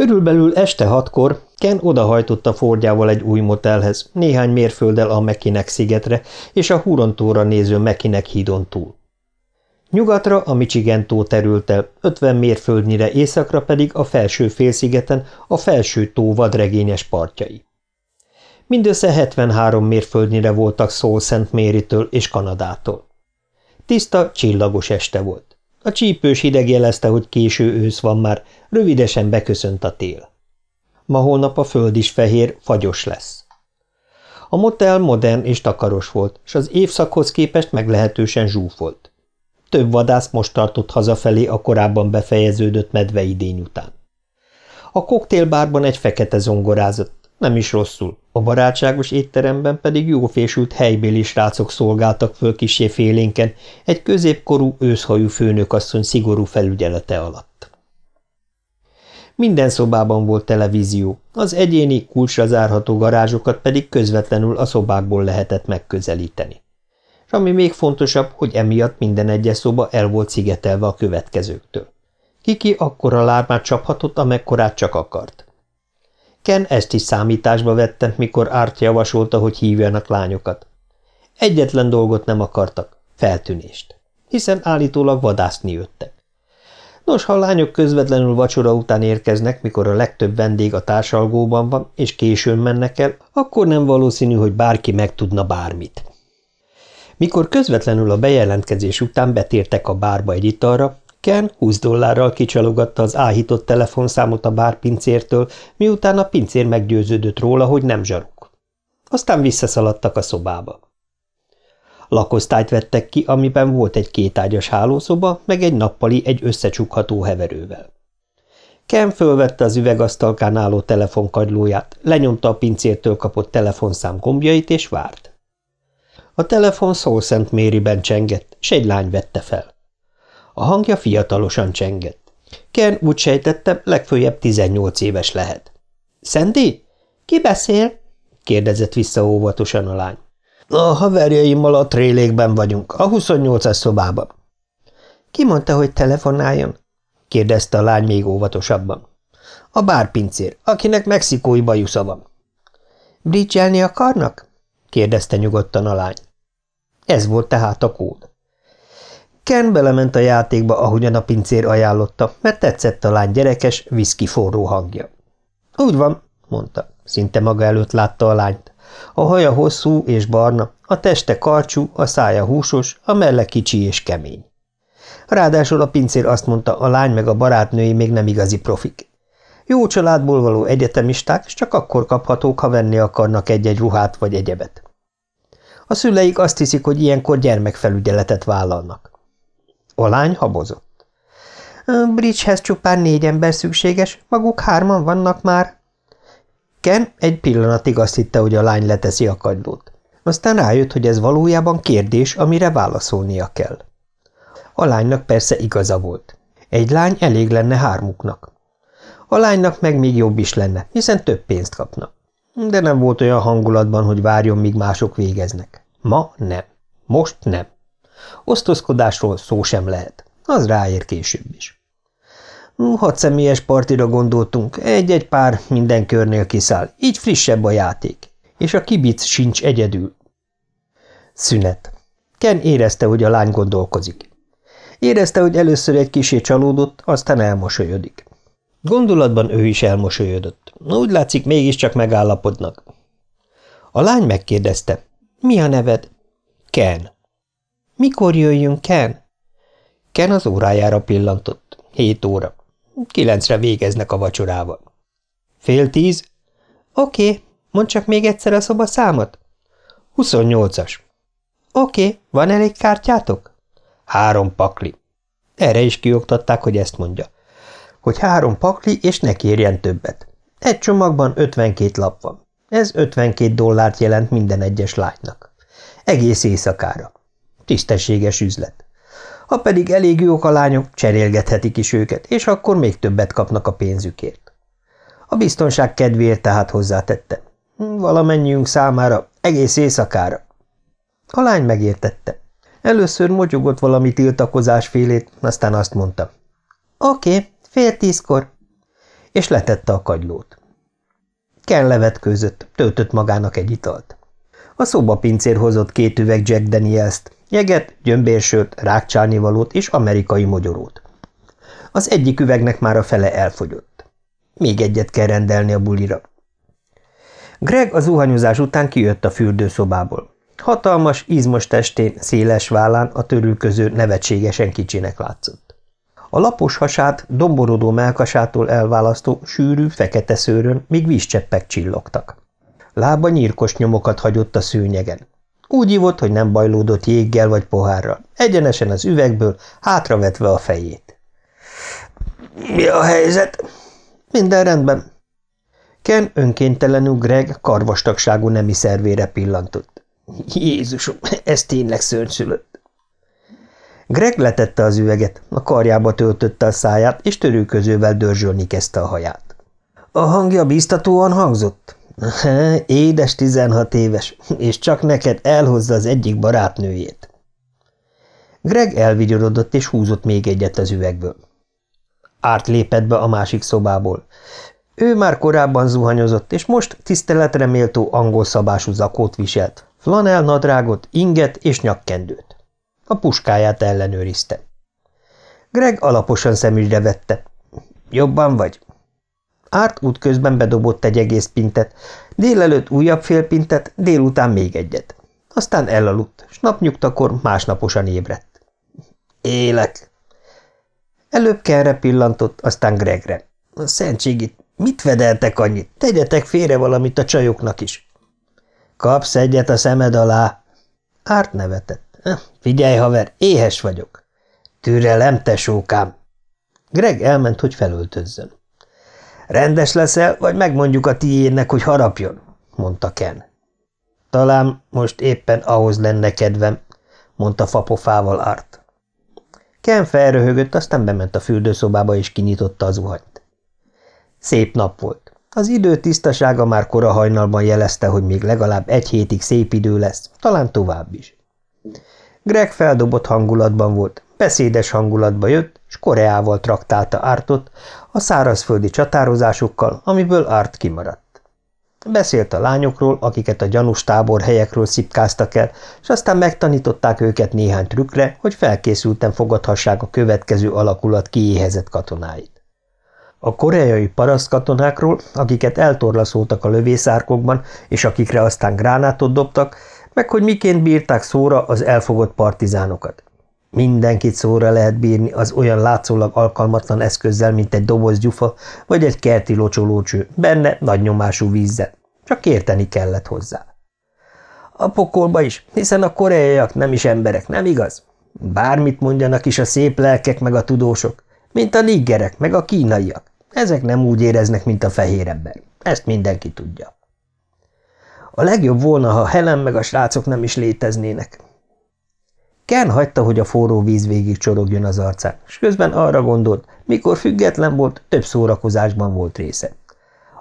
Körülbelül este hatkor Ken odahajtott a Fordjával egy új motelhez, néhány mérfölddel a Mekinek szigetre és a Hurontóra néző Mekinek hídon túl. Nyugatra a Michigan tó terült el, 50 mérföldnyire északra pedig a felső félszigeten a felső tó vadregényes partjai. Mindössze 73 mérföldnyire voltak Sault Szent Méritől és Kanadától. Tiszta, csillagos este volt. A csípős hideg jelezte, hogy késő ősz van már, rövidesen beköszönt a tél. Ma holnap a föld is fehér, fagyos lesz. A motel modern és takaros volt, és az évszakhoz képest meglehetősen zsúfolt. Több vadász most tartott hazafelé a korábban befejeződött medveidény után. A koktélbárban egy fekete zongorázott, nem is rosszul, a barátságos étteremben pedig jófésült helybéli srácok szolgáltak föl kisé félénken egy középkorú őszhajú főnökasszony szigorú felügyelete alatt. Minden szobában volt televízió, az egyéni, kulcsra zárható garázsokat pedig közvetlenül a szobákból lehetett megközelíteni. És ami még fontosabb, hogy emiatt minden egyes szoba el volt szigetelve a következőktől. Kiki akkora lármát csaphatott, amekkorát csak akart. Ken ezt is számításba vette, mikor Árt javasolta, hogy hívjanak lányokat. Egyetlen dolgot nem akartak, feltűnést, hiszen állítólag vadászni jöttek. Nos, ha a lányok közvetlenül vacsora után érkeznek, mikor a legtöbb vendég a társalgóban van, és későn mennek el, akkor nem valószínű, hogy bárki megtudna bármit. Mikor közvetlenül a bejelentkezés után betértek a bárba egy italra, Ken 20 dollárral kicsalogatta az áhított telefonszámot a bárpincértől, miután a pincér meggyőződött róla, hogy nem zsaruk. Aztán visszaszaladtak a szobába. Lakosztályt vettek ki, amiben volt egy kétágyas hálószoba, meg egy nappali egy összecsukható heverővel. Ken fölvette az üvegasztalkán álló telefonkagylóját, lenyomta a pincértől kapott telefonszám gombjait, és várt. A telefon Szól Szent Mériben csengett, s egy lány vette fel. A hangja fiatalosan csengett. Ken úgy sejtette, legfőjebb 18 éves lehet. – Szendi? Ki beszél? – kérdezett vissza óvatosan a lány. – A haverjaimmal a trélékben vagyunk, a 28-as szobában. – Ki mondta, hogy telefonáljon? – kérdezte a lány még óvatosabban. – A bárpincér, akinek mexikói bajusza van. – Bridgelni akarnak? – kérdezte nyugodtan a lány. Ez volt tehát a kód. Ken belement a játékba, ahogyan a pincér ajánlotta, mert tetszett a lány gyerekes, viszki forró hangja. Úgy van, mondta, szinte maga előtt látta a lányt. A haja hosszú és barna, a teste karcsú, a szája húsos, a melle kicsi és kemény. Ráadásul a pincér azt mondta, a lány meg a barátnői még nem igazi profik. Jó családból való egyetemisták, és csak akkor kaphatók, ha venni akarnak egy-egy ruhát vagy egyebet. A szüleik azt hiszik, hogy ilyenkor gyermekfelügyeletet vállalnak. A lány habozott. Bridgehez csupán négy ember szükséges, maguk hárman vannak már. Ken egy pillanatig azt hitte, hogy a lány leteszi a kagylót. Aztán rájött, hogy ez valójában kérdés, amire válaszolnia kell. A lánynak persze igaza volt. Egy lány elég lenne hármuknak. A lánynak meg még jobb is lenne, hiszen több pénzt kapna. De nem volt olyan hangulatban, hogy várjon, míg mások végeznek. Ma nem. Most nem. Osztozkodásról szó sem lehet. Az ráér később is. Hat személyes partira gondoltunk, egy-egy pár minden körnél kiszáll, így frissebb a játék, és a kibic sincs egyedül. Szünet. Ken érezte, hogy a lány gondolkozik. Érezte, hogy először egy kisé csalódott, aztán elmosolyodik. Gondolatban ő is elmosolyodott. Úgy látszik, mégiscsak megállapodnak. A lány megkérdezte, mi a neved? Ken. Mikor jöjjünk, Ken? Ken az órájára pillantott. Hét óra. Kilencre végeznek a vacsorával. Fél tíz? Oké, okay. mondd csak még egyszer a szoba számot. Huszonnyolcas. Oké, okay. van elég kártyátok? Három pakli. Erre is kioktatták, hogy ezt mondja. Hogy három pakli, és ne kérjen többet. Egy csomagban 52 lap van. Ez 52 dollárt jelent minden egyes lánynak. Egész éjszakára. Tisztességes üzlet. Ha pedig elég jók a lányok, cserélgethetik is őket, és akkor még többet kapnak a pénzükért. A biztonság kedvéért tehát hozzátette. Valamennyiünk számára, egész éjszakára. A lány megértette. Először motyogott valami tiltakozás félét, aztán azt mondta. Oké, fél tízkor. és letette a kagylót. Ken levetkőzött, töltött magának egy italt. A szobapincér hozott két üveg Jack Daniels-t, jeget, gyömbérsőt, rákcsálnivalót és amerikai mogyorót. Az egyik üvegnek már a fele elfogyott. Még egyet kell rendelni a bulira. Greg a zuhanyozás után kijött a fürdőszobából. Hatalmas, izmos testén, széles vállán a törülköző nevetségesen kicsinek látszott. A lapos hasát, domborodó melkasától elválasztó, sűrű, fekete szőrön még vízcseppek csillogtak. Lába nyírkos nyomokat hagyott a szőnyegen. Úgy ivott, hogy nem bajlódott jéggel vagy pohárral, egyenesen az üvegből, hátravetve a fejét. – Mi a helyzet? – Minden rendben. Ken önkéntelenül Greg karvastagságú nemi szervére pillantott. – Jézusom, ez tényleg szörnyszülött. Greg letette az üveget, a karjába töltötte a száját, és törőközővel dörzsölni kezdte a haját. – A hangja biztatóan hangzott? Édes tizenhat éves, és csak neked elhozza az egyik barátnőjét. Greg elvigyorodott, és húzott még egyet az üvegből. Árt lépett be a másik szobából. Ő már korábban zuhanyozott, és most tiszteletre méltó angol szabású zakót viselt, flanel nadrágot, inget és nyakkendőt. A puskáját ellenőrizte. Greg alaposan szemügyre vette. Jobban vagy? Árt útközben bedobott egy egész pintet, délelőtt újabb fél pintet, délután még egyet. Aztán elaludt, s napnyugtakor másnaposan ébredt. Élek! Előbb Kenre pillantott, aztán Gregre. A szentségit, mit vedeltek annyit? Tegyetek félre valamit a csajoknak is. Kapsz egyet a szemed alá. Árt nevetett. Figyelj, haver, éhes vagyok. Türelem, tesókám. Greg elment, hogy felöltözzön. Rendes leszel, vagy megmondjuk a tiédnek, hogy harapjon? mondta Ken. Talán most éppen ahhoz lenne kedvem, mondta fapofával Art. Ken felröhögött, aztán bement a fürdőszobába és kinyitotta az uhanyt. Szép nap volt. Az idő tisztasága már kora hajnalban jelezte, hogy még legalább egy hétig szép idő lesz, talán tovább is. Greg feldobott hangulatban volt, beszédes hangulatba jött, és Koreával traktálta Ártot a szárazföldi csatározásokkal, amiből Árt kimaradt. Beszélt a lányokról, akiket a gyanús tábor helyekről szipkáztak el, és aztán megtanították őket néhány trükkre, hogy felkészülten fogadhassák a következő alakulat kiéhezett katonáit. A koreai parasztkatonákról, akiket eltorlaszoltak a lövészárkokban, és akikre aztán gránátot dobtak, meg hogy miként bírták szóra az elfogott partizánokat. Mindenkit szóra lehet bírni az olyan látszólag alkalmatlan eszközzel, mint egy doboz gyufa vagy egy kerti locsolócső, benne nagy nyomású vízzel. Csak érteni kellett hozzá. A pokolba is, hiszen a koreaiak nem is emberek, nem igaz? Bármit mondjanak is a szép lelkek meg a tudósok, mint a niggerek meg a kínaiak. Ezek nem úgy éreznek, mint a fehér ember. Ezt mindenki tudja. A legjobb volna, ha Helen meg a srácok nem is léteznének. Ken hagyta, hogy a forró víz végig csorogjon az arcán, és közben arra gondolt, mikor független volt, több szórakozásban volt része.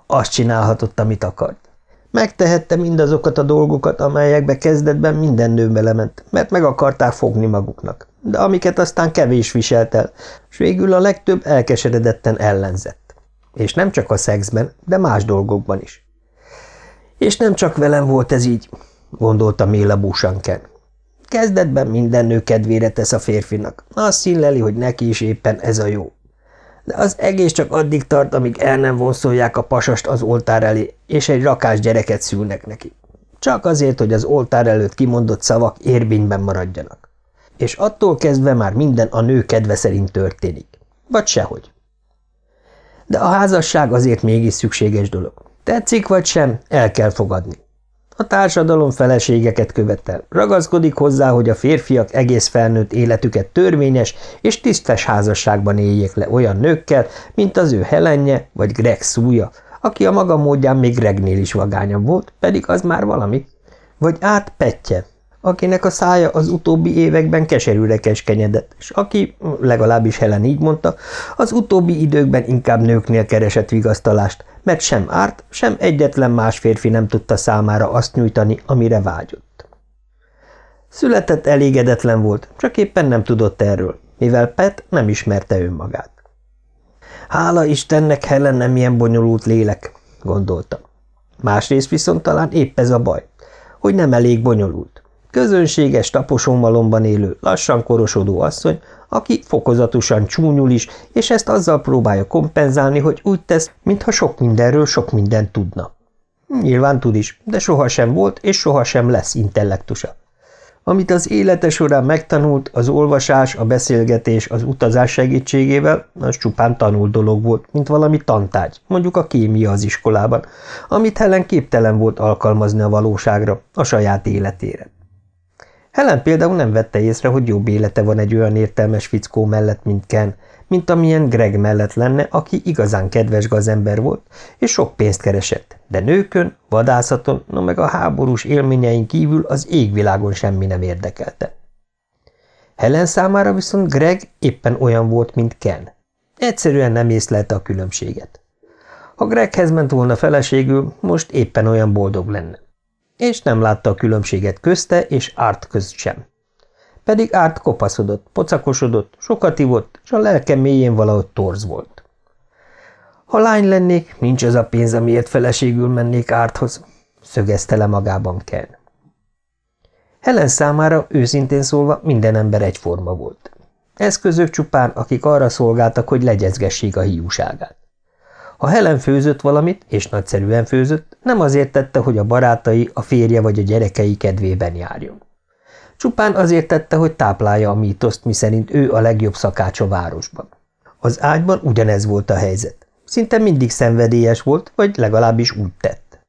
Azt csinálhatott, amit akart. Megtehette mindazokat a dolgokat, amelyekbe kezdetben minden nő belement, mert meg akarták fogni maguknak, de amiket aztán kevés viselt el, és végül a legtöbb elkeseredetten ellenzett. És nem csak a szexben, de más dolgokban is. És nem csak velem volt ez így, gondolta Méla Búsanken. Kezdetben minden nő kedvére tesz a férfinak. Azt színleli, hogy neki is éppen ez a jó. De az egész csak addig tart, amíg el nem vonszolják a pasast az oltár elé, és egy rakás gyereket szülnek neki. Csak azért, hogy az oltár előtt kimondott szavak érvényben maradjanak. És attól kezdve már minden a nő kedve szerint történik. Vagy sehogy. De a házasság azért mégis szükséges dolog. Tetszik vagy sem, el kell fogadni. A társadalom feleségeket követel. Ragaszkodik hozzá, hogy a férfiak egész felnőtt életüket törvényes és tisztes házasságban éljék le olyan nőkkel, mint az ő Helenje vagy Greg szúja, aki a maga módján még Gregnél is vagányabb volt, pedig az már valami. Vagy át Petje, akinek a szája az utóbbi években keserűre keskenyedett, és aki, legalábbis Helen így mondta, az utóbbi időkben inkább nőknél keresett vigasztalást, mert sem árt, sem egyetlen más férfi nem tudta számára azt nyújtani, amire vágyott. Született elégedetlen volt, csak éppen nem tudott erről, mivel Pet nem ismerte önmagát. Hála Istennek, Helen nem ilyen bonyolult lélek, gondolta. Másrészt viszont talán épp ez a baj, hogy nem elég bonyolult. Közönséges taposonmalomban élő, lassan korosodó asszony, aki fokozatosan csúnyul is, és ezt azzal próbálja kompenzálni, hogy úgy tesz, mintha sok mindenről sok mindent tudna. Nyilván tud is, de sohasem volt, és sohasem lesz intellektusa. Amit az élete során megtanult, az olvasás, a beszélgetés, az utazás segítségével, az csupán tanult dolog volt, mint valami tantárgy, mondjuk a kémia az iskolában, amit Helen képtelen volt alkalmazni a valóságra, a saját életére. Helen például nem vette észre, hogy jobb élete van egy olyan értelmes fickó mellett, mint Ken, mint amilyen Greg mellett lenne, aki igazán kedves gazember volt, és sok pénzt keresett, de nőkön, vadászaton, no meg a háborús élményein kívül az égvilágon semmi nem érdekelte. Helen számára viszont Greg éppen olyan volt, mint Ken. Egyszerűen nem észlelte a különbséget. Ha Greghez ment volna feleségül, most éppen olyan boldog lenne. És nem látta a különbséget közte és Art közt sem. Pedig Art kopaszodott, pocakosodott, sokat ivott, és a lelke mélyén valahogy torz volt. Ha lány lennék, nincs az a pénz, amiért feleségül mennék Arthoz, szögezte le magában Ken. Helen számára őszintén szólva minden ember egyforma volt. Eszközök csupán, akik arra szolgáltak, hogy legyezgessék a hiúságát. Ha Helen főzött valamit, és nagyszerűen főzött, nem azért tette, hogy a barátai, a férje vagy a gyerekei kedvében járjon. Csupán azért tette, hogy táplálja a mítoszt, miszerint ő a legjobb szakács a városban. Az ágyban ugyanez volt a helyzet. Szinte mindig szenvedélyes volt, vagy legalábbis úgy tett.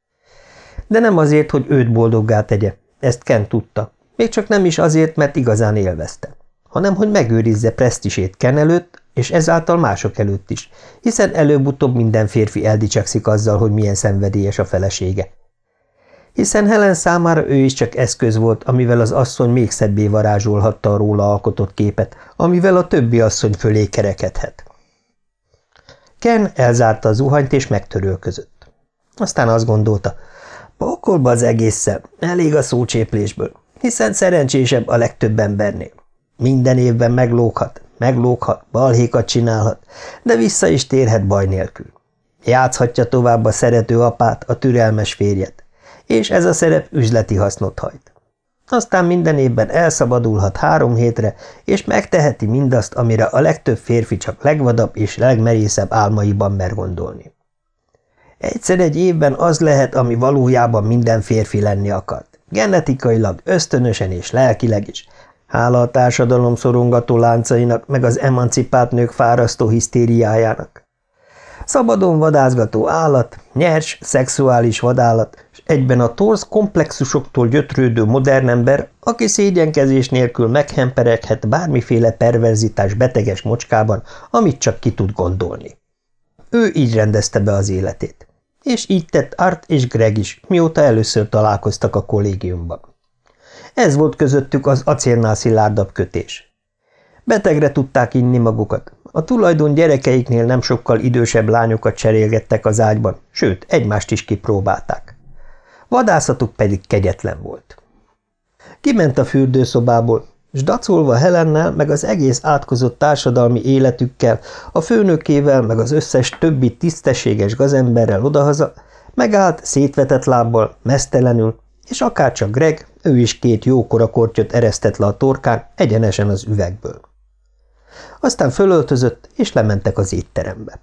De nem azért, hogy őt boldoggá tegye, ezt Ken tudta, még csak nem is azért, mert igazán élvezte, hanem hogy megőrizze presztisét Ken előtt, és ezáltal mások előtt is, hiszen előbb-utóbb minden férfi eldicsekszik azzal, hogy milyen szenvedélyes a felesége, hiszen Helen számára ő is csak eszköz volt, amivel az asszony még szebbé varázsolhatta a róla alkotott képet, amivel a többi asszony fölé kerekedhet. Ken elzárta az zuhanyt és megtörölközött. Aztán azt gondolta, pokolba az egésszel, elég a szócséplésből, hiszen szerencsésebb a legtöbb embernél. Minden évben meglóghat, meglóghat, balhékat csinálhat, de vissza is térhet baj nélkül. Játszhatja tovább a szerető apát, a türelmes férjet, és ez a szerep üzleti hasznot hajt. Aztán minden évben elszabadulhat három hétre, és megteheti mindazt, amire a legtöbb férfi csak legvadabb és legmerészebb álmaiban mer gondolni. Egyszer egy évben az lehet, ami valójában minden férfi lenni akart. Genetikailag, ösztönösen és lelkileg is. Hála a társadalom szorongató láncainak, meg az emancipált nők fárasztó hisztériájának. Szabadon vadászgató állat, nyers, szexuális vadállat, és egyben a torz komplexusoktól gyötrődő modern ember, aki szégyenkezés nélkül meghempereghet bármiféle perverzitás beteges mocskában, amit csak ki tud gondolni. Ő így rendezte be az életét. És így tett Art és Greg is, mióta először találkoztak a kollégiumban. Ez volt közöttük az acélnál szilárdabb kötés. Betegre tudták inni magukat, a tulajdon gyerekeiknél nem sokkal idősebb lányokat cserélgettek az ágyban, sőt, egymást is kipróbálták. Vadászatuk pedig kegyetlen volt. Kiment a fürdőszobából, s dacolva Helennel, meg az egész átkozott társadalmi életükkel, a főnökével, meg az összes többi tisztességes gazemberrel odahaza, megállt szétvetett lábbal, mesztelenül, és akárcsak Greg, ő is két jókora kortyot eresztett le a torkán egyenesen az üvegből. Aztán fölöltözött, és lementek az étterembe.